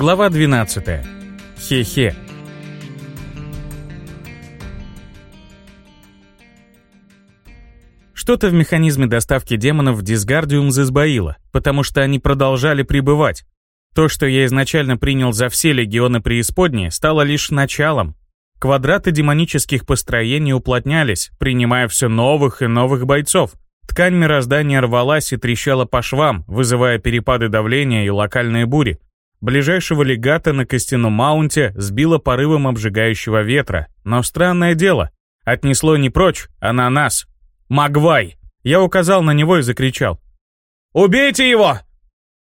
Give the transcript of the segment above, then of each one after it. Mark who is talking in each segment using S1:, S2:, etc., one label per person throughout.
S1: Глава 12. Хе-хе. Что-то в механизме доставки демонов в Дисгардиум засбоило, потому что они продолжали пребывать. То, что я изначально принял за все легионы преисподней, стало лишь началом. Квадраты демонических построений уплотнялись, принимая все новых и новых бойцов. Ткань мироздания рвалась и трещала по швам, вызывая перепады давления и локальные бури. Ближайшего легата на костяном маунте сбило порывом обжигающего ветра. Но странное дело, отнесло не прочь, а на нас. «Магвай!» Я указал на него и закричал. «Убейте его!»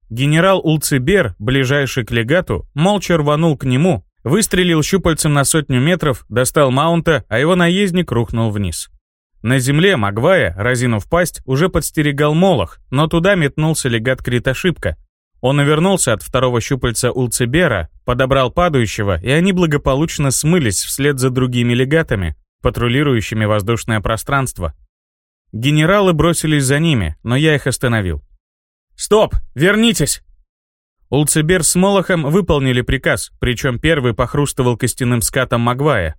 S1: Генерал Улцибер, ближайший к легату, молча рванул к нему, выстрелил щупальцем на сотню метров, достал маунта, а его наездник рухнул вниз. На земле Магвая, разинув пасть, уже подстерегал Молох, но туда метнулся легат Критошибка. Он увернулся от второго щупальца Улцибера, подобрал падающего, и они благополучно смылись вслед за другими легатами, патрулирующими воздушное пространство. Генералы бросились за ними, но я их остановил. «Стоп! Вернитесь!» Улцебер с Молохом выполнили приказ, причем первый похрустывал костяным скатом Магвая.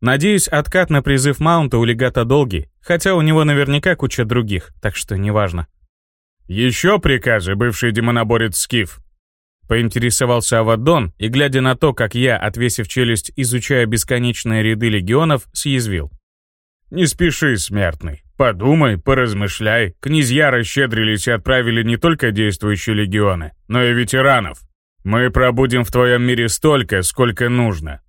S1: Надеюсь, откат на призыв Маунта у легата долгий, хотя у него наверняка куча других, так что неважно.
S2: «Еще приказы, бывший демоноборец Скиф?» Поинтересовался Авадон, и, глядя на то, как я, отвесив челюсть, изучая бесконечные ряды легионов, съязвил. «Не спеши, смертный. Подумай, поразмышляй. Князья расщедрились и отправили не только действующие легионы, но и ветеранов. Мы пробудем в твоем мире столько, сколько нужно».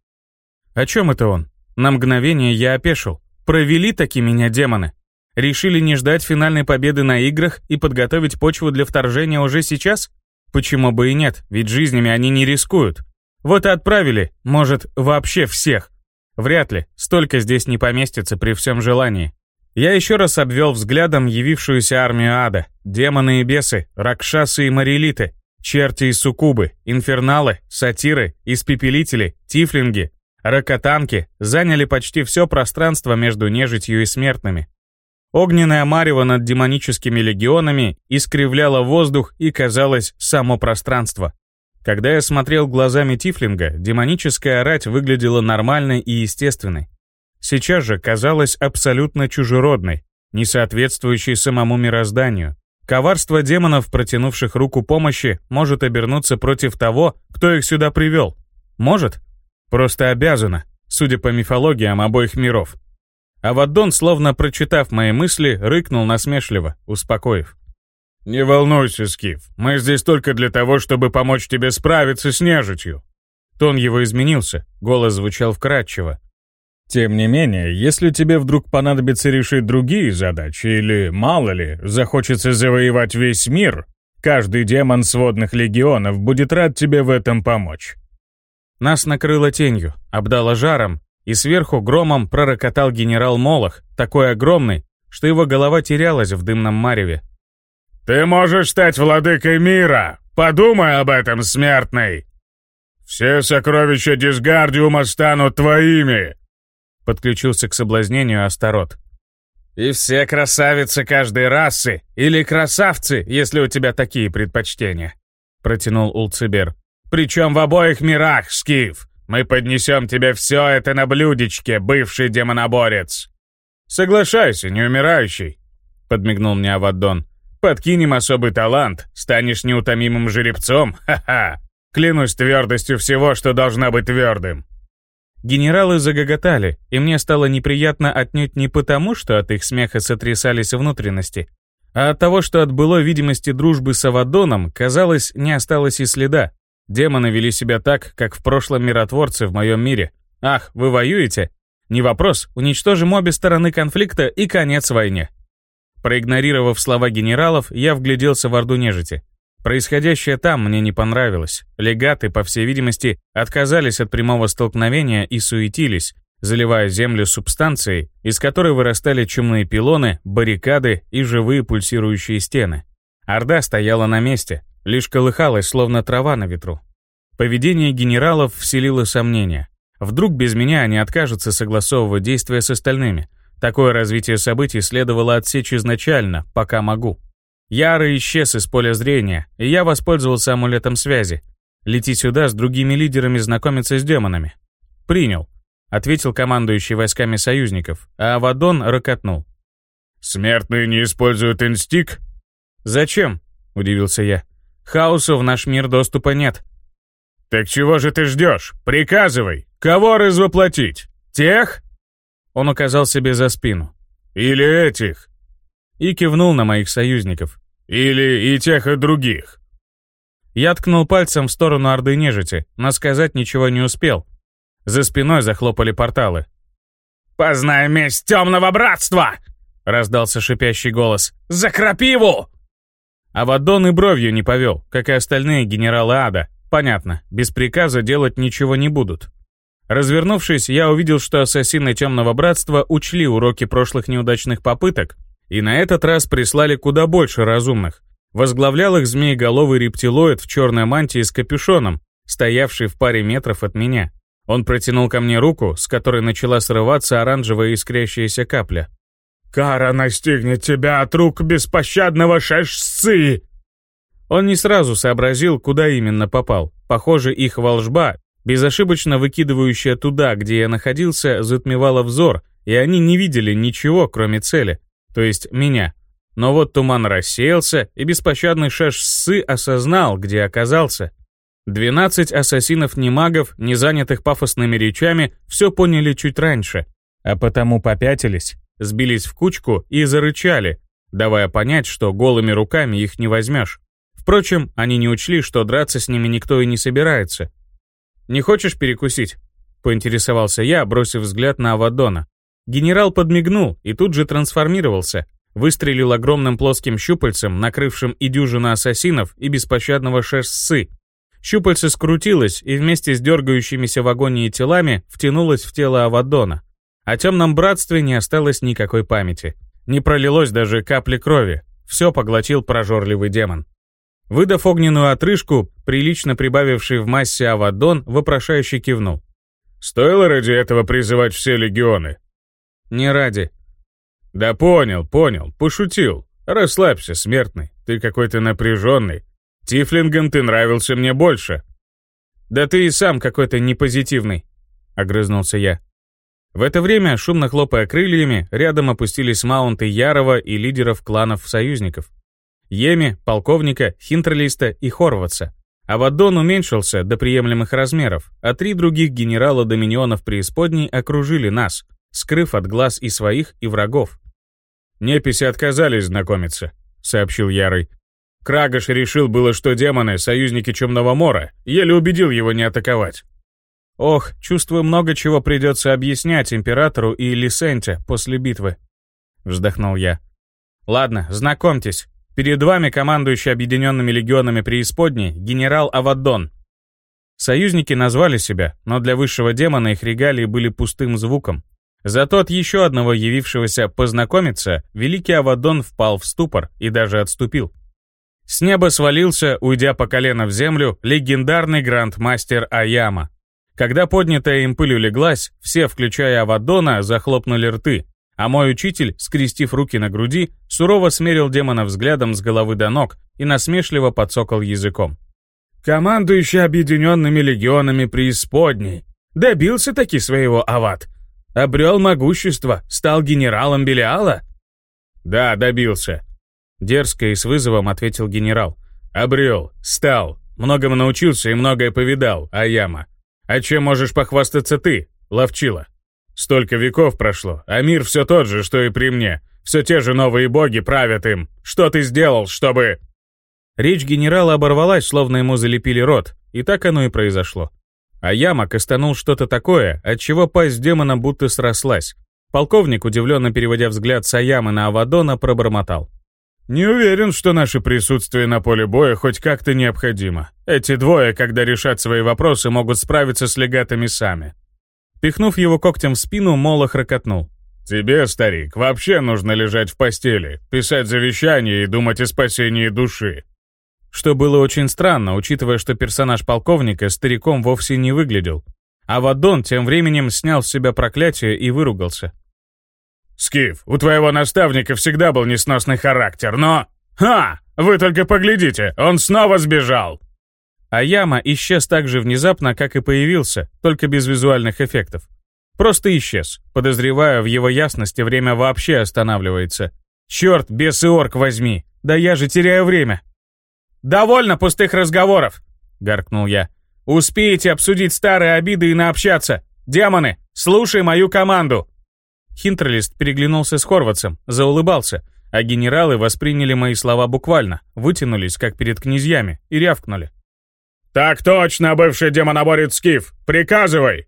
S1: О чем это он? На мгновение я опешил. Провели таки меня демоны. Решили не ждать финальной победы на играх и подготовить почву для вторжения уже сейчас? Почему бы и нет, ведь жизнями они не рискуют. Вот и отправили, может, вообще всех. Вряд ли, столько здесь не поместится при всем желании. Я еще раз обвел взглядом явившуюся армию ада. Демоны и бесы, ракшасы и марилиты, черти и суккубы, инферналы, сатиры, испепелители, тифлинги, ракотанки заняли почти все пространство между нежитью и смертными. Огненная марево над демоническими легионами искривляла воздух и, казалось, само пространство. Когда я смотрел глазами Тифлинга, демоническая рать выглядела нормальной и естественной. Сейчас же казалась абсолютно чужеродной, не соответствующей самому мирозданию. Коварство демонов, протянувших руку помощи, может обернуться против того, кто их сюда привел. Может? Просто обязано, судя по мифологиям обоих миров. Авадон, словно прочитав мои мысли, рыкнул насмешливо, успокоив.
S2: «Не волнуйся, Скиф, мы здесь только для того, чтобы помочь тебе справиться с нежитью».
S1: Тон его изменился, голос звучал вкрадчиво,
S2: тем не менее, если тебе вдруг понадобится решить другие задачи или, мало ли, захочется завоевать весь мир, каждый демон сводных легионов будет рад тебе в этом помочь.
S1: Нас накрыло тенью, обдало жаром, и сверху громом пророкотал генерал Молох, такой огромный, что его голова терялась в дымном мареве.
S2: «Ты можешь стать владыкой мира! Подумай об этом, смертный! Все сокровища Дисгардиума станут твоими!»
S1: Подключился к соблазнению Астарот. «И все красавицы каждой расы, или красавцы, если у тебя такие предпочтения», протянул Улцибер. «Причем в обоих мирах, Скиф. Мы поднесем тебе все это на блюдечке, бывший демоноборец». «Соглашайся, неумирающий», подмигнул мне Аваддон. «Подкинем особый талант, станешь неутомимым жеребцом, ха-ха. Клянусь твердостью всего, что должна быть твердым». Генералы загоготали, и мне стало неприятно отнюдь не потому, что от их смеха сотрясались внутренности, а от того, что от былой видимости дружбы с Авадоном, казалось, не осталось и следа. Демоны вели себя так, как в прошлом миротворцы в моем мире. Ах, вы воюете? Не вопрос, уничтожим обе стороны конфликта и конец войне. Проигнорировав слова генералов, я вгляделся в Орду Нежити. Происходящее там мне не понравилось. Легаты, по всей видимости, отказались от прямого столкновения и суетились, заливая землю субстанцией, из которой вырастали чумные пилоны, баррикады и живые пульсирующие стены. Орда стояла на месте, лишь колыхалась, словно трава на ветру. Поведение генералов вселило сомнения. Вдруг без меня они откажутся согласовывать действия с остальными. Такое развитие событий следовало отсечь изначально, пока могу. Яра исчез из поля зрения, и я воспользовался амулетом связи.
S2: Лети сюда с другими лидерами знакомиться с демонами». «Принял», — ответил командующий войсками союзников, а Авадон ракотнул.
S1: «Смертные не используют инстик?»
S2: «Зачем?» — удивился я. «Хаосу в наш мир доступа нет».
S1: «Так чего же ты ждешь? Приказывай! Кого развоплотить? Тех?»
S2: Он указал себе за спину.
S1: «Или этих?»
S2: И кивнул на моих союзников.
S1: «Или и тех, и других?»
S2: Я ткнул пальцем в сторону Орды Нежити, но сказать ничего не успел. За спиной захлопали порталы.
S1: «Познай месть темного братства!» Раздался шипящий голос. «За крапиву!»
S2: Авадон и бровью не повел, как и остальные генералы ада. Понятно, без приказа делать ничего не будут. Развернувшись, я увидел, что ассасины Темного Братства учли уроки прошлых неудачных попыток и на этот раз прислали куда больше разумных. Возглавлял их змееголовый рептилоид в черной мантии с капюшоном, стоявший в паре метров от меня. Он протянул ко мне руку, с которой начала срываться оранжевая искрящаяся капля.
S1: Кара настигнет тебя от рук беспощадного шашцы!»
S2: Он не сразу сообразил, куда именно попал. Похоже, их волжба, безошибочно выкидывающая туда, где я находился, затмевала взор, и они не видели ничего, кроме цели, то есть меня. Но вот туман рассеялся, и беспощадный шашцы осознал, где оказался. Двенадцать ассасинов-немагов, не занятых пафосными речами, все поняли чуть раньше, а потому попятились, сбились в кучку и зарычали, давая понять, что голыми руками их не возьмешь. Впрочем, они не учли, что драться с ними никто и не собирается. «Не хочешь перекусить?» — поинтересовался я, бросив взгляд на Авадона. Генерал подмигнул и тут же трансформировался, выстрелил огромным плоским щупальцем, накрывшим и дюжину ассасинов, и беспощадного шерсты. Щупальце скрутилось и вместе с дергающимися в агонии телами втянулось в тело Авадона. О темном братстве не осталось никакой памяти. Не пролилось даже капли крови. Все поглотил прожорливый демон. Выдав огненную отрыжку, прилично прибавивший в массе Авадон, вопрошающе кивнул.
S1: «Стоило ради этого призывать все легионы?»
S2: «Не ради».
S1: «Да понял, понял, пошутил. Расслабься, смертный, ты какой-то напряженный. Тифлингом ты нравился мне больше».
S2: «Да ты и сам какой-то непозитивный», — огрызнулся я. В это время, шумно хлопая крыльями, рядом опустились маунты Ярова и лидеров кланов-союзников. Еми, полковника, Хинтерлиста и Хорватса. Авадон уменьшился до приемлемых размеров, а три других генерала доминионов преисподней окружили нас, скрыв от глаз и своих, и врагов.
S1: «Неписи отказались знакомиться», — сообщил Ярый. Крагаш решил было, что демоны — союзники Чумного Мора, еле убедил его не атаковать.
S2: Ох, чувствую, много чего придется объяснять императору и Лисенте после битвы. Вздохнул я. Ладно, знакомьтесь. Перед вами командующий объединенными легионами преисподней генерал Авадон. Союзники назвали себя, но для высшего демона их регалии были пустым звуком. Зато от еще одного явившегося познакомиться, великий Авадон впал в ступор и даже отступил. С неба свалился, уйдя по колено в землю, легендарный грандмастер Аяма, когда поднятая им пыль улеглась, все, включая Авадона, захлопнули рты, а мой учитель, скрестив руки на груди, сурово смерил демона взглядом с головы до ног и насмешливо подсокал языком.
S1: «Командующий объединенными легионами преисподней. Добился таки своего Ават. Обрел могущество, стал генералом Белиала?»
S2: «Да, добился», — дерзко и с вызовом ответил генерал.
S1: «Обрел, стал, многому научился и многое повидал, Аяма. А чем можешь похвастаться ты, ловчила? Столько веков прошло, а мир все тот же, что и при мне. Все те же новые боги правят им. Что ты сделал, чтобы...»
S2: Речь генерала оборвалась, словно ему залепили рот, и так оно и произошло. А Яма костанул что-то такое, от чего пасть демона будто срослась. Полковник, удивленно переводя взгляд с Аямы на Авадона, пробормотал.
S1: «Не уверен, что наше присутствие на поле боя хоть как-то необходимо. Эти двое, когда решат свои вопросы, могут справиться с легатами сами».
S2: Пихнув его когтем в спину, Молох ракотнул.
S1: «Тебе, старик, вообще нужно лежать в постели, писать завещание и думать о спасении души».
S2: Что было очень странно, учитывая, что персонаж полковника стариком вовсе не выглядел. А Вадон тем временем снял с себя проклятие и выругался.
S1: «Скиф, у твоего наставника всегда был несносный характер, но... Ха! Вы только поглядите, он снова сбежал!»
S2: А яма исчез так же внезапно, как и появился, только без визуальных эффектов. Просто исчез. Подозреваю, в его ясности время вообще останавливается. Черт, бес и орк возьми! Да я же теряю время! «Довольно пустых разговоров!» — гаркнул я. «Успеете обсудить старые обиды и наобщаться! Демоны, слушай мою команду!» Хинтерлист переглянулся с Хорватцем, заулыбался, а генералы восприняли мои слова буквально, вытянулись, как перед князьями, и рявкнули.
S1: «Так точно, бывший демоноборец Скиф! Приказывай!»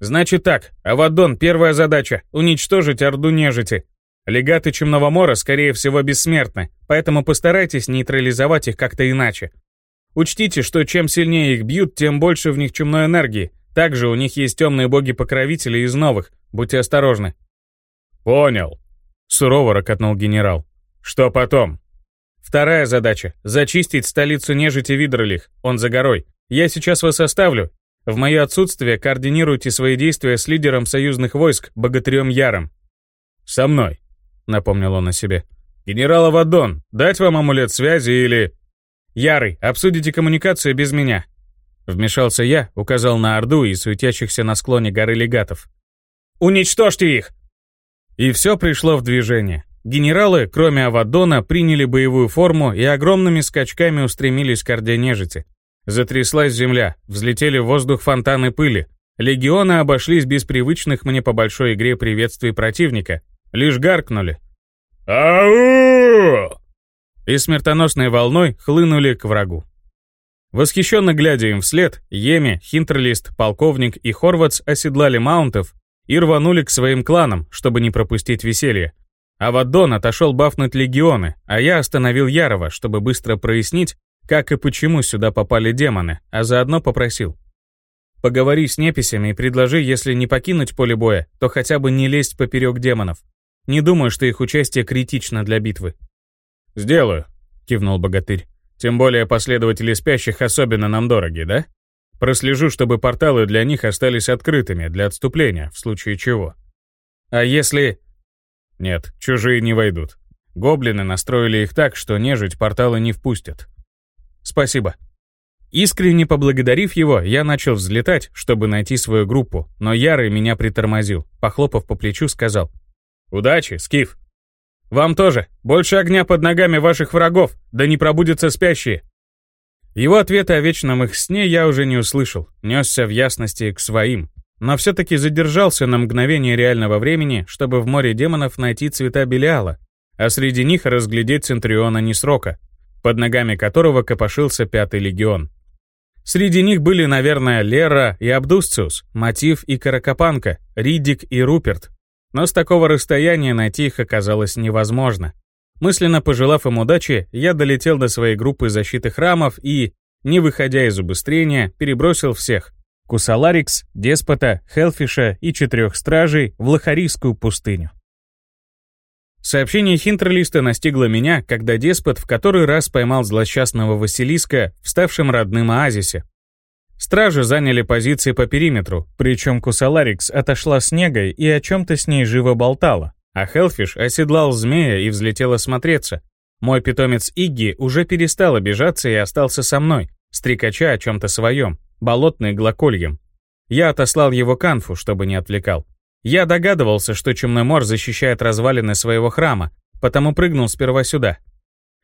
S2: «Значит так, Авадон, первая задача — уничтожить Орду Нежити. Легаты Чумного Мора, скорее всего, бессмертны, поэтому постарайтесь нейтрализовать их как-то иначе. Учтите, что чем сильнее их бьют, тем больше в них чумной энергии. Также у них есть темные боги-покровители из новых, будьте осторожны».
S1: «Понял», — сурово ракотнул генерал. «Что потом?»
S2: Вторая задача — зачистить столицу нежити Видролих, он за горой. Я сейчас вас оставлю. В мое отсутствие координируйте свои действия с лидером союзных войск, богатырем Яром.
S1: «Со мной», — напомнил он о себе. «Генерал Авадон, дать вам амулет связи или...»
S2: «Ярый, обсудите коммуникацию без меня». Вмешался я, указал на Орду и суетящихся на склоне горы легатов. «Уничтожьте их!» И все пришло в движение. Генералы, кроме Авадона, приняли боевую форму и огромными скачками устремились к Орде Нежити. Затряслась земля, взлетели в воздух фонтаны пыли. Легионы обошлись без привычных мне по большой игре приветствий противника. Лишь гаркнули.
S1: «Ау!»
S2: И смертоносной волной хлынули к врагу. Восхищенно глядя им вслед, Еми, Хинтерлист, Полковник и Хорватс оседлали маунтов и рванули к своим кланам, чтобы не пропустить веселье. Авадон отошел бафнуть легионы, а я остановил Ярова, чтобы быстро прояснить, как и почему сюда попали демоны, а заодно попросил. Поговори с неписями и предложи, если не покинуть поле боя, то хотя бы не лезть поперек демонов. Не думаю, что их участие критично для битвы.
S1: «Сделаю», — кивнул богатырь. «Тем более последователи спящих особенно нам дороги, да? Прослежу, чтобы порталы для них остались открытыми для отступления, в случае чего».
S2: «А если...»
S1: Нет, чужие не войдут. Гоблины настроили их так, что нежить порталы не впустят.
S2: Спасибо. Искренне поблагодарив его, я начал взлетать, чтобы найти свою группу, но Ярый меня притормозил, похлопав по плечу, сказал.
S1: «Удачи, Скиф!»
S2: «Вам тоже! Больше огня под ногами ваших врагов, да не пробудятся спящие!» Его ответа о вечном их сне я уже не услышал, несся в ясности к своим, но все-таки задержался на мгновение реального времени, чтобы в море демонов найти цвета Белиала, а среди них разглядеть Центуриона Несрока, под ногами которого копошился Пятый Легион. Среди них были, наверное, Лера и Абдусциус, Мотив и Каракопанка, Ридик и Руперт. Но с такого расстояния найти их оказалось невозможно. Мысленно пожелав им удачи, я долетел до своей группы защиты храмов и, не выходя из убыстрения, перебросил всех, Кусаларикс, Деспота, Хелфиша и четырех стражей в Лохарийскую пустыню. Сообщение Хинтерлиста настигло меня, когда Деспот в который раз поймал злосчастного Василиска в ставшем родным оазисе. Стражи заняли позиции по периметру, причем Кусаларикс отошла с Негой и о чем-то с ней живо болтала, а Хелфиш оседлал змея и взлетел осмотреться. Мой питомец Игги уже перестал обижаться и остался со мной, стрекача о чем-то своем, болотный глокольем. Я отослал его к Анфу, чтобы не отвлекал. Я догадывался, что Чумной Мор защищает развалины своего храма, потому прыгнул сперва сюда.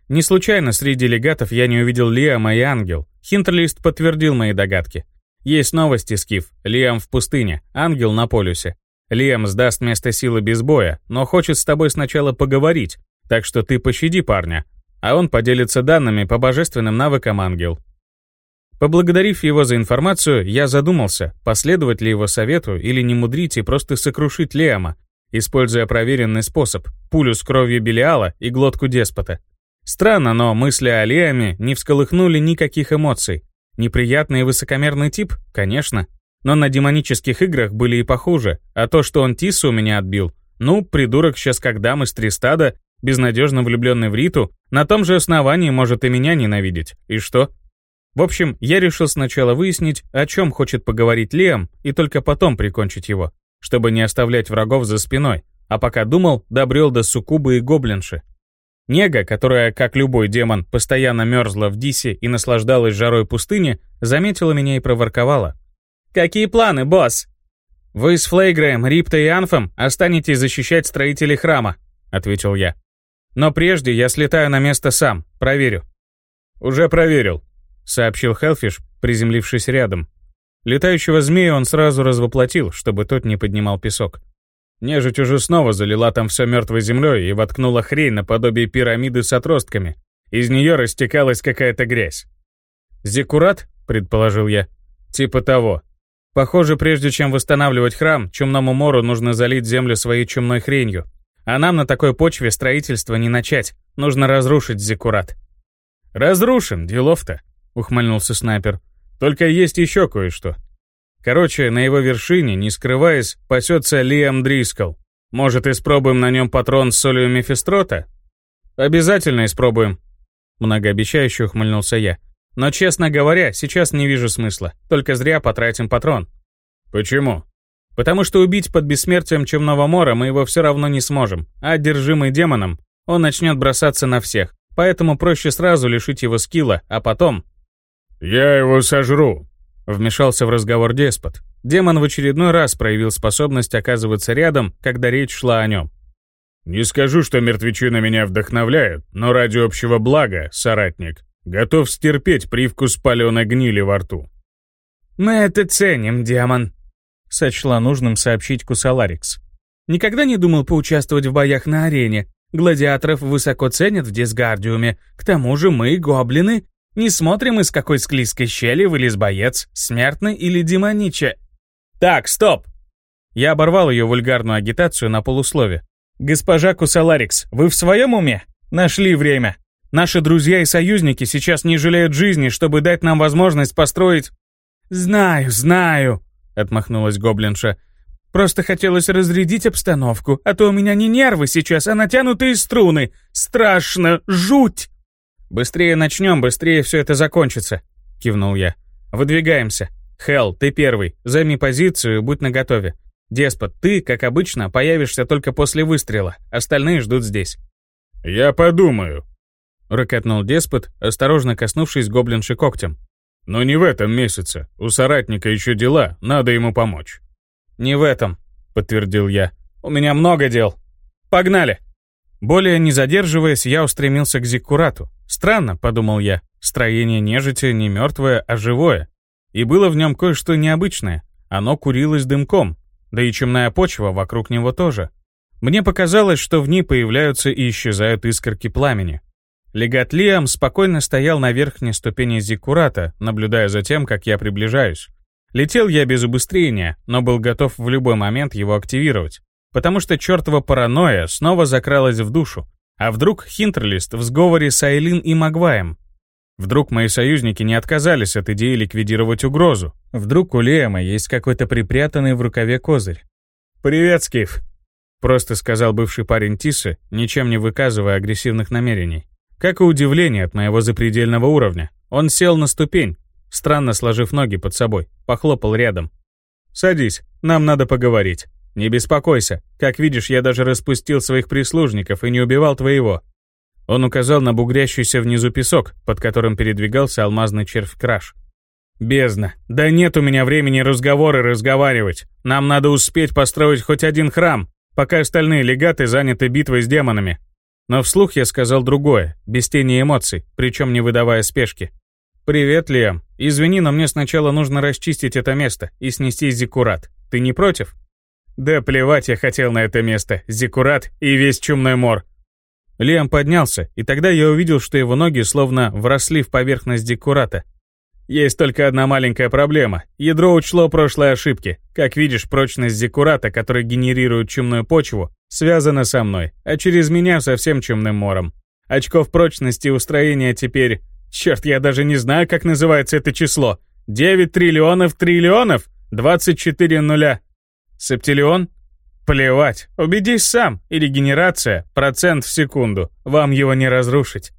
S2: Не случайно среди легатов я не увидел Лиама и Ангел. Хинтерлист подтвердил мои догадки. Есть новости, Скиф. Лиам в пустыне, Ангел на полюсе. Лиам сдаст место силы без боя, но хочет с тобой сначала поговорить, так что ты пощади парня, а он поделится данными по божественным навыкам Ангел. Поблагодарив его за информацию, я задумался, последовать ли его совету или не мудрить и просто сокрушить Леома, используя проверенный способ – пулю с кровью Белиала и глотку деспота. Странно, но мысли о Леоме не всколыхнули никаких эмоций. Неприятный и высокомерный тип? Конечно. Но на демонических играх были и похуже, а то, что он Тису у меня отбил, ну, придурок сейчас как дам из Тристада, безнадежно влюбленный в Риту, на том же основании может и меня ненавидеть. И что? В общем, я решил сначала выяснить, о чем хочет поговорить Лиам, и только потом прикончить его, чтобы не оставлять врагов за спиной, а пока думал, добрел до суккубы и гоблинши.
S1: Нега, которая, как любой демон, постоянно мерзла в Дисе и наслаждалась жарой пустыни, заметила меня и проворковала. «Какие планы, босс?» «Вы с Флейграем, Рипто и Анфом останетесь защищать строителей храма», — ответил я. «Но прежде я слетаю на место сам, проверю».
S2: «Уже проверил», —
S1: сообщил Хелфиш, приземлившись рядом. Летающего змея он сразу развоплотил, чтобы тот не поднимал песок.
S2: Нежить уже снова залила там все мертвой землей и воткнула хрень наподобие пирамиды с отростками. Из нее растекалась какая-то грязь.
S1: «Зиккурат?» — предположил я.
S2: «Типа того.
S1: Похоже, прежде чем восстанавливать храм, Чумному Мору нужно залить землю своей чумной хренью. А нам на такой почве строительство не начать. Нужно разрушить Зиккурат».
S2: «Разрушим, делов-то», — ухмыльнулся снайпер. «Только есть еще кое-что. Короче, на его вершине, не скрываясь, пасется Лиам Дрискл. Может, испробуем на нем патрон с солью Мефистрота?
S1: Обязательно испробуем. Многообещающе ухмыльнулся я. Но, честно говоря, сейчас не вижу смысла. Только зря потратим патрон.
S2: Почему?
S1: Потому что убить под бессмертием Чумного Мора мы его все равно не сможем. А одержимый демоном, он начнет бросаться на всех. Поэтому проще сразу лишить его скилла, а потом...
S2: «Я его сожру»,
S1: Вмешался в разговор деспот. Демон в очередной раз проявил способность оказываться рядом, когда речь шла о нем.
S2: «Не скажу, что мертвечина меня вдохновляет, но ради общего блага, соратник, готов стерпеть привкус паленой гнили во рту».
S1: «Мы это ценим, демон», — сочла нужным сообщить Кусаларикс. «Никогда не думал поучаствовать в боях на арене. Гладиаторов высоко ценят в Дисгардиуме. К тому же мы, гоблины, не смотрим, из какой склизкой щели вылез боец, смертный или демониче. Так, стоп! Я оборвал ее вульгарную агитацию на полуслове. «Госпожа Кусаларикс, вы в своем уме? Нашли время. Наши друзья и союзники сейчас не жалеют жизни, чтобы дать нам возможность построить...» «Знаю, знаю», — отмахнулась гоблинша. «Просто хотелось разрядить обстановку, а то у меня не нервы сейчас, а натянутые струны. Страшно, жуть!» «Быстрее начнем, быстрее все это закончится», — кивнул я. «Выдвигаемся. Хелл, ты первый. Займи позицию будь наготове. Деспот, ты, как обычно, появишься только после выстрела. Остальные ждут здесь».
S2: «Я подумаю», —
S1: рыкотнул Деспот, осторожно коснувшись гоблинши когтем.
S2: «Но не в этом месяце. У соратника еще дела, надо ему помочь».
S1: «Не в этом», — подтвердил я. «У меня много дел. Погнали!» Более не задерживаясь, я устремился к Зиккурату. Странно, подумал я, строение нежити не мертвое, а живое. И было в нем кое-что необычное. Оно курилось дымком, да и чумная почва вокруг него тоже. Мне показалось, что в ней появляются и исчезают искорки пламени. Легат Лиам спокойно стоял на верхней ступени Зиккурата, наблюдая за тем, как я приближаюсь. Летел я без убыстрения, но был готов в любой момент его активировать потому что чертова паранойя снова закралась в душу. А вдруг Хинтерлист в сговоре с Айлин и Магваем? Вдруг мои союзники не отказались от идеи ликвидировать угрозу? Вдруг у Лема есть какой-то припрятанный в рукаве козырь? «Привет, Скиф!» Просто сказал бывший парень Тисы, ничем не выказывая агрессивных намерений. Как и удивление от моего запредельного уровня. Он сел на ступень, странно сложив ноги под собой, похлопал рядом. «Садись, нам надо поговорить». «Не беспокойся. Как видишь, я даже распустил своих прислужников и не убивал твоего». Он указал на бугрящийся внизу песок, под которым передвигался алмазный червь-краш. «Бездна. Да нет у меня времени разговоры разговаривать. Нам надо успеть построить хоть один храм, пока остальные легаты заняты битвой с демонами». Но вслух я сказал другое, без тени эмоций, причем не выдавая спешки. «Привет, Лиам. Извини, но мне сначала нужно расчистить это место и снести зиккурат. Ты не против?» Да плевать я хотел на это место, Зиккурат и весь чумной мор. Лиам поднялся, и тогда я увидел, что его ноги словно вросли в поверхность Зиккурата. Есть только одна маленькая проблема. Ядро учло прошлые ошибки. Как видишь, прочность Зиккурата, который генерирует чумную почву, связана со мной, а через меня со всем чумным мором. Очков прочности у строения теперь... Черт, я даже не знаю, как называется это число. 9 триллионов триллионов? 24 нуля. Септиллион? Плевать, убедись сам, и регенерация, процент в секунду, вам его не разрушить.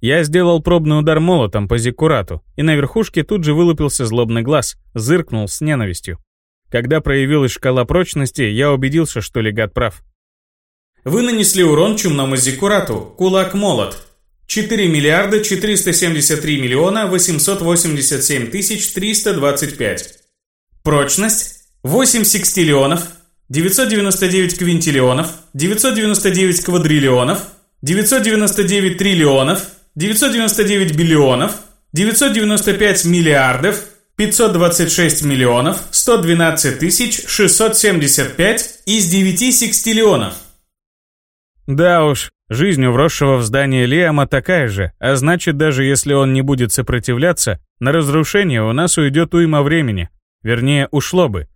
S1: Я сделал пробный удар молотом по зиккурату, и на верхушке тут же вылупился злобный глаз, зыркнул с ненавистью. Когда проявилась шкала прочности, я убедился, что легат прав. Вы нанесли урон чумному Зиккурату, кулак-молот. 4 миллиарда 473 миллиона 887 тысяч 325. Прочность 8 секстиллионов, 999 квинтиллионов, 999 квадриллионов, 999 триллионов, 999 биллионов, 995 миллиардов, 526 миллионов 112 тысяч 675 из 9 секстиллионов.
S2: Да уж, жизнь вросшего в здание Лиама такая же, а значит, даже если он не будет сопротивляться, на разрушение у нас уйдет уйма времени. Вернее, ушло бы.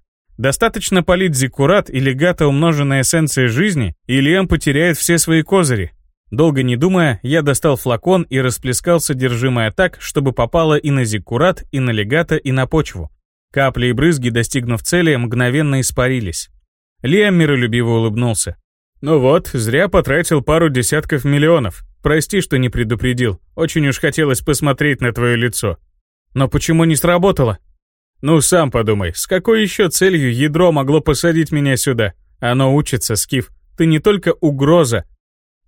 S2: Достаточно полить зиккурат или гата умноженной эссенцией жизни, и Лиам потеряет все свои козыри. Долго не думая, я достал флакон и расплескал содержимое так, чтобы попало и на зиккурат, и на легата, и на почву. Капли и брызги, достигнув цели, мгновенно испарились. Лиам миролюбиво улыбнулся. «Ну вот, зря потратил пару десятков миллионов. Прости, что не предупредил. Очень уж хотелось посмотреть на твое лицо. Но почему не сработало?» «Ну, сам подумай, с какой еще целью ядро могло посадить меня сюда? Оно учится, Скиф. Ты не только угроза».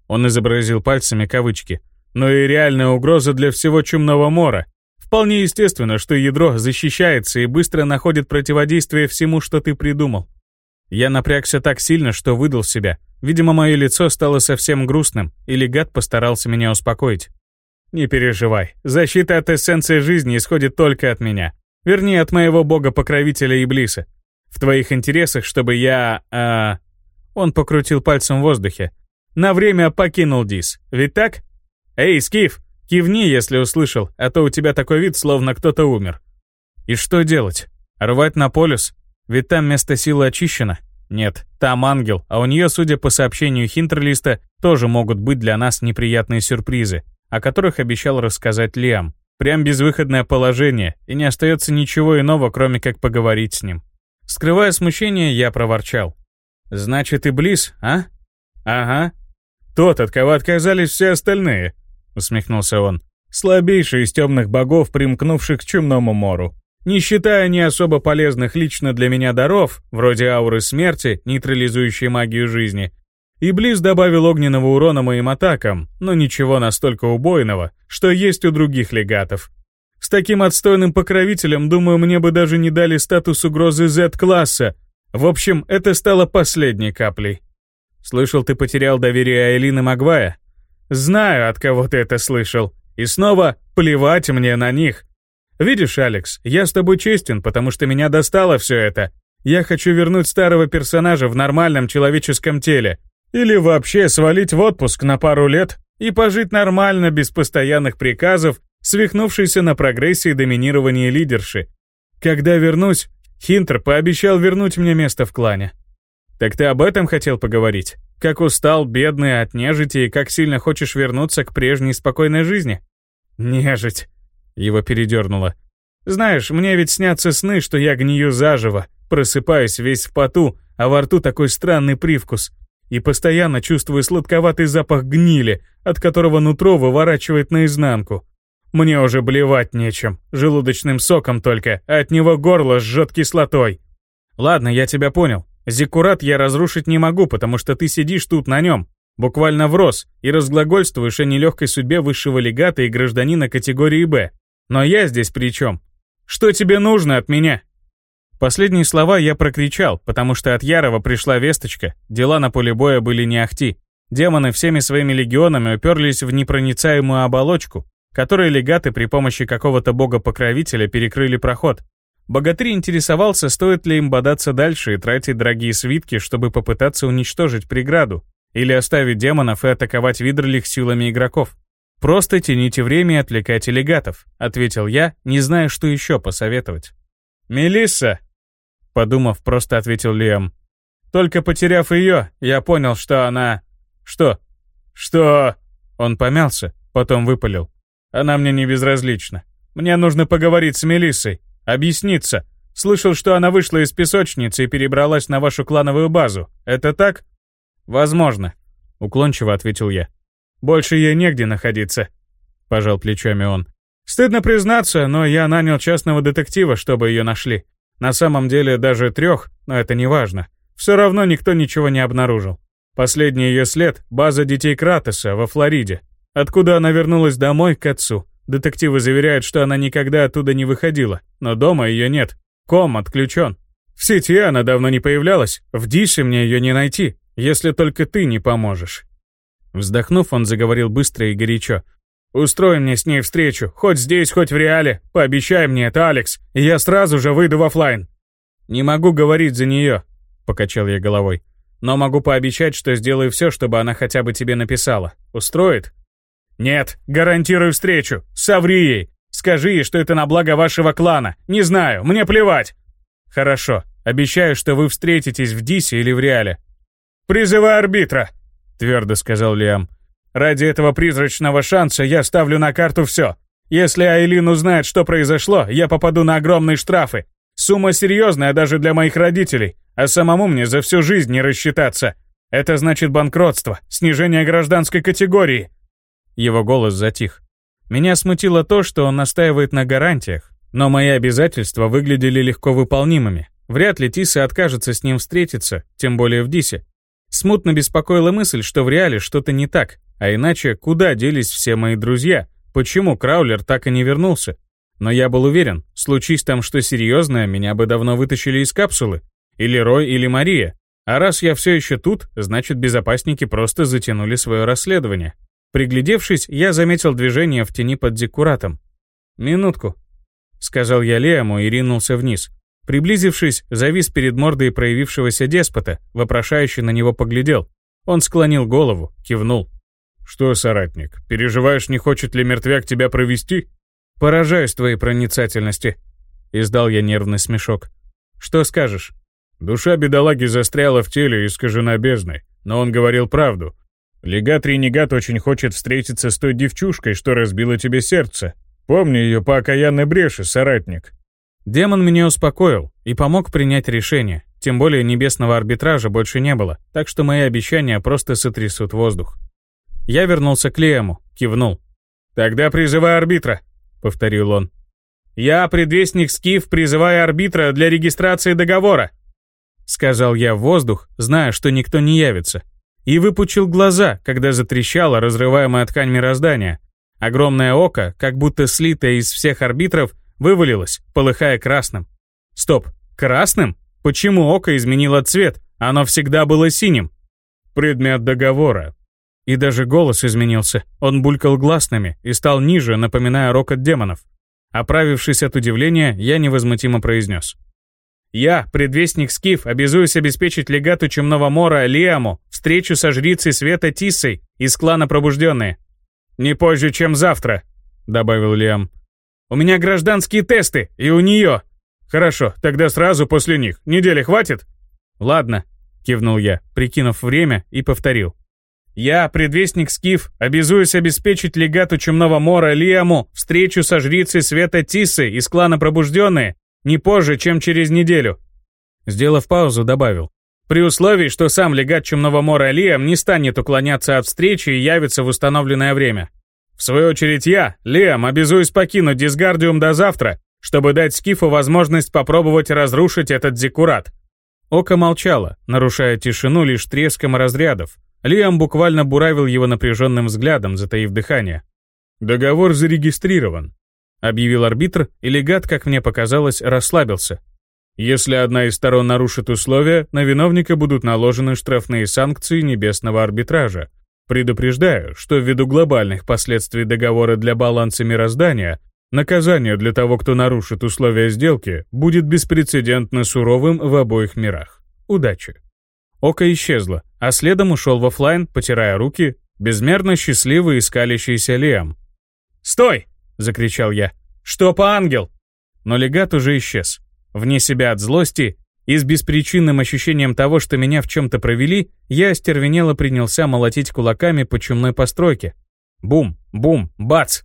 S2: Он изобразил пальцами кавычки. «Но и реальная угроза для всего чумного мора. Вполне естественно, что ядро защищается и быстро находит противодействие всему, что ты придумал. Я напрягся так сильно, что выдал себя. Видимо, мое лицо стало совсем грустным, и легат постарался меня успокоить. «Не переживай, защита от эссенции жизни исходит только от меня. Вернее, от моего бога-покровителя Иблиса. В твоих интересах, чтобы я... А... Он покрутил пальцем в воздухе. На время покинул Дис. Ведь так? Эй, Скиф, кивни, если услышал, а то у тебя такой вид, словно кто-то умер. И что делать? Рвать на полюс? Ведь там место силы очищено. Нет, там ангел, а у нее, судя по сообщению Хинтерлиста, тоже могут быть для нас неприятные сюрпризы, о которых обещал рассказать Лиам. Прям безвыходное положение, и не остается ничего иного, кроме как поговорить с ним. Скрывая смущение, я проворчал. «Значит, и Близ, а?» «Ага. Тот, от кого отказались все остальные», — усмехнулся он. «Слабейший из темных богов, примкнувших к Чумному мору. Не считая не особо полезных лично для меня даров, вроде ауры смерти, нейтрализующей магию жизни, Иблис добавил огненного урона моим атакам, но ничего настолько убойного, что есть у других легатов. С таким отстойным покровителем, думаю, мне бы даже не дали статус угрозы Z-класса. В общем, это стало последней каплей. Слышал, ты потерял доверие Айлины Магвая? Знаю, от кого ты это слышал. И снова плевать мне на них. Видишь, Алекс, я с тобой честен, потому что меня достало все это. Я хочу вернуть старого персонажа в нормальном человеческом теле. Или вообще свалить в отпуск на пару лет и пожить нормально, без постоянных приказов, свихнувшийся на прогрессии доминирования лидерши. Когда вернусь, Хинтер пообещал вернуть мне место в клане. Так ты об этом хотел поговорить? Как устал, бедный, от нежити и как сильно хочешь вернуться к прежней спокойной жизни? Нежить. Его передернуло. «Знаешь, мне ведь снятся сны, что я гнию заживо, просыпаюсь весь в поту, а во рту такой странный привкус. И постоянно чувствую сладковатый запах гнили, от которого нутро выворачивает наизнанку. Мне уже блевать нечем, желудочным соком только, а от него горло жжет кислотой. Ладно, я тебя понял. Зиккурат я разрушить не могу, потому что ты сидишь тут на нем, буквально врос, и разглагольствуешь о нелегкой судьбе высшего легата и гражданина категории «Б». Но я здесь при чем? Что тебе нужно от меня?» Последние слова я прокричал, потому что от Ярова пришла весточка, дела на поле боя были не ахти. Демоны всеми своими легионами уперлись в непроницаемую оболочку, которой легаты при помощи какого-то бога-покровителя перекрыли проход. Богатырь интересовался, стоит ли им бодаться дальше и тратить дорогие свитки, чтобы попытаться уничтожить преграду, или оставить демонов и атаковать Видрлих силами игроков. «Просто тяните время и отвлекайте легатов», — ответил я, не зная, что еще посоветовать. «Мелисса!» — подумав, просто ответил Лиам. «Только потеряв ее, я понял, что она...» «Что?» «Что?» Он помялся, потом выпалил. «Она мне не безразлична. Мне нужно поговорить с Мелиссой, объясниться. Слышал, что она вышла из песочницы и перебралась на вашу клановую базу. Это так?» «Возможно», — уклончиво ответил я. Больше ей негде находиться», — пожал плечами он. «Стыдно признаться, но я нанял частного детектива, чтобы ее нашли. На самом деле даже трех, но это не важно. Все равно никто ничего не обнаружил.
S1: Последний ее след — база детей Кратоса во Флориде, откуда она вернулась домой к отцу. Детективы заверяют, что она никогда оттуда не выходила, но дома ее нет. Ком отключен. В сети она давно не появлялась, в Дише мне ее не найти, если только ты не поможешь». Вздохнув, он заговорил быстро и горячо. «Устрой мне с ней встречу, хоть здесь, хоть в реале. Пообещай мне это, Алекс, и я сразу же выйду в офлайн. «Не могу говорить за нее», — покачал я головой. «Но могу пообещать, что сделаю все, чтобы она хотя бы тебе написала. Устроит?» «Нет, гарантирую встречу. Соври ей. Скажи ей, что это на благо вашего клана. Не знаю, мне плевать». «Хорошо. Обещаю, что вы встретитесь в Дисе или в Реале». «Призывай арбитра», — твердо сказал Лиам. «Ради этого призрачного шанса я ставлю на карту все. Если Айлин узнает, что произошло, я попаду на огромные штрафы. Сумма серьезная даже для моих родителей, а самому мне за всю жизнь не рассчитаться. Это значит банкротство, снижение гражданской категории». Его голос затих. Меня смутило то, что он настаивает на гарантиях, но мои обязательства выглядели легко выполнимыми. Вряд ли Тиса откажется с ним встретиться, тем более в Дисе. Смутно беспокоила мысль, что в реале что-то не так, а иначе куда делись все мои друзья? Почему Краулер так и не вернулся? Но я был уверен, случись там что серьезное, меня бы давно вытащили из капсулы. Или Рой, или Мария. А раз я все еще тут, значит безопасники просто затянули свое расследование. Приглядевшись, я заметил движение в тени под декуратом. «Минутку», — сказал я Леому и ринулся вниз. Приблизившись, завис перед мордой проявившегося деспота, вопрошающе на него поглядел. Он склонил голову, кивнул. «Что, соратник, переживаешь, не хочет ли мертвяк тебя провести?» «Поражаюсь твоей проницательности», — издал я нервный смешок. «Что скажешь?» Душа бедолаги застряла в теле и искажена бездной, но он говорил правду. Легат Ренегат очень хочет встретиться с той девчушкой, что разбила тебе сердце. Помни ее по окаянной бреши, соратник. Демон меня успокоил и помог принять решение, тем более небесного арбитража больше не было, так что мои обещания просто сотрясут воздух. Я вернулся к Лему, кивнул. «Тогда призывай арбитра», — повторил он. «Я, предвестник Скиф, призываю арбитра для регистрации договора», — сказал я в воздух, зная, что никто не явится и выпучил глаза, когда затрещала разрываемая ткань мироздания. Огромное око, как будто слитое из всех арбитров, вывалилось, полыхая красным. Стоп, красным? Почему око изменило цвет? Оно всегда было синим. Предмет договора. И даже голос изменился. Он булькал гласными и стал ниже, напоминая рокот демонов. Оправившись от удивления, я невозмутимо произнес. Я, предвестник Скиф, обязуюсь обеспечить легату Чумного Мора Лиаму встречу со жрицей Света Тисой из клана Пробужденные. Не позже, чем завтра, добавил Лиам. У меня гражданские тесты, и у нее. Хорошо, тогда сразу после них. Недели хватит? Ладно, кивнул я, прикинув время, и повторил. Я, предвестник Скиф, обязуюсь обеспечить легату Чумного Мора Лиаму встречу со жрицей Света Тисы из клана Пробужденные не позже, чем через неделю». Сделав паузу, добавил. «При условии, что сам легат Чумного Мора Лиам не станет уклоняться от встречи и явится в установленное время. В свою очередь я, Лиам, обязуюсь покинуть Дисгардиум до завтра, чтобы дать Скифу возможность попробовать разрушить этот зиккурат». Око молчало, нарушая тишину лишь треском разрядов. Лиам буквально буравил его напряженным взглядом, затаив дыхание. «Договор зарегистрирован объявил арбитр, и легат, как мне показалось, расслабился. Если одна из сторон нарушит условия, на виновника будут наложены штрафные санкции небесного арбитража. Предупреждаю, что ввиду глобальных последствий договора для баланса мироздания, наказание для того, кто нарушит условия сделки, будет беспрецедентно суровым в обоих мирах. Удачи. Око исчезло, а следом ушел в офлайн, потирая руки, безмерно счастливый и скалящийся Лиам. «Стой!» — закричал я. «Что по ангел?» Но легат уже исчез. Вне себя от злости и с беспричинным ощущением того, что меня в чем-то провели, я остервенело принялся молотить кулаками по чумной постройке. Бум, бум, бац!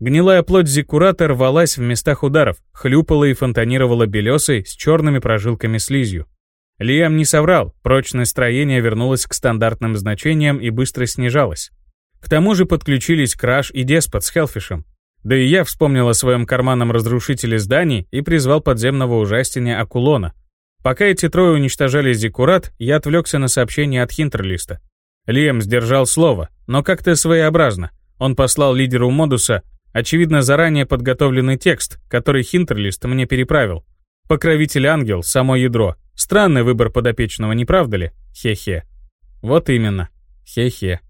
S1: Гнилая плоть зиккурата рвалась в местах ударов, хлюпала и фонтанировала белесой с черными прожилками слизью. Лиам не соврал, прочное строение вернулось к стандартным значениям и быстро снижалось. К тому же подключились Краш и Деспот с Хелфишем. Да и я вспомнил о своем карманном разрушителе зданий и призвал подземного ужастиня Акулона.
S2: Пока эти трое уничтожали Зиккурат, я отвлекся на сообщение от Хинтерлиста. Лиэм сдержал слово, но как-то своеобразно. Он послал лидеру модуса, очевидно, заранее подготовленный текст, который Хинтерлист мне переправил. Покровитель-ангел, само ядро. Странный выбор подопечного, не правда ли? Хе-хе. Вот именно. Хе-хе.